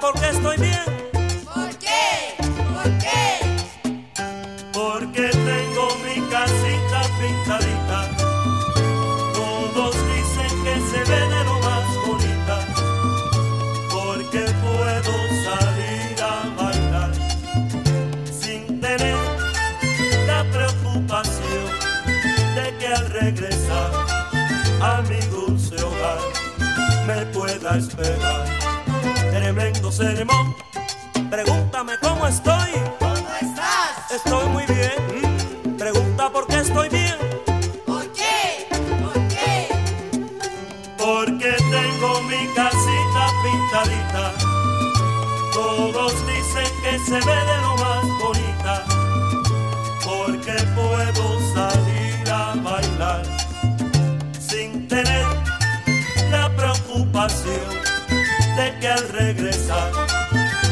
porque estoy bien. ¿Por qué? ¿Por qué? Porque tengo mi casita pintadita. Todos dicen que se ve de lo más bonita. Porque puedo salir a bailar sin tener la preocupación de que al regresar a mi dulce hogar me pueda esperar. Tremendo sermón. Pregúntame cómo estoy. ¿Cómo estás? Estoy muy bien. Pregunta por qué estoy bien. ¿Por qué? ¿Por qué? Porque tengo mi casita pintadita. Todos dicen que se ve de lo más bonita. Porque puedo salir a bailar sin tener la preocupación de que al regresar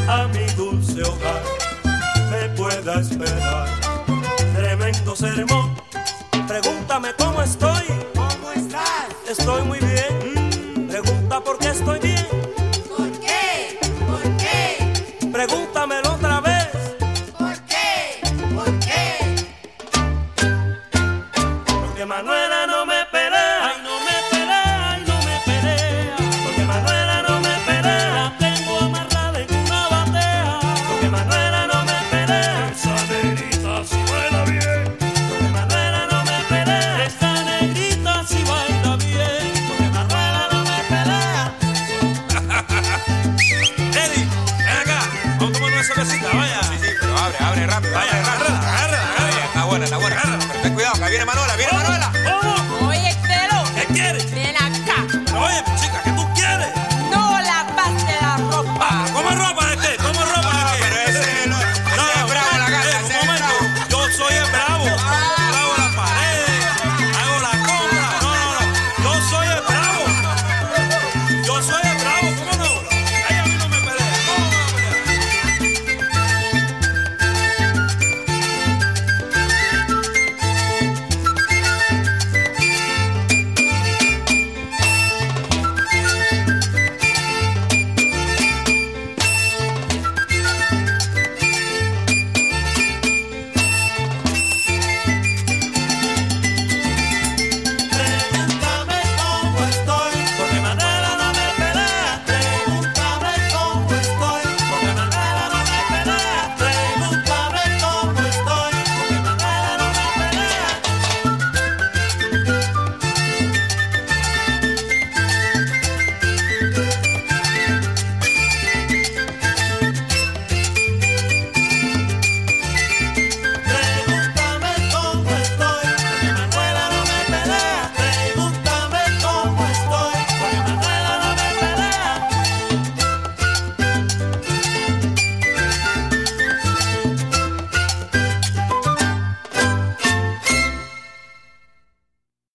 a mi dulce hogar me pueda esperar. Tremendo sermón. Pregúntame cómo estoy. ¿Cómo estás? Estoy muy Abre, abre rápido. Vaya, agarra.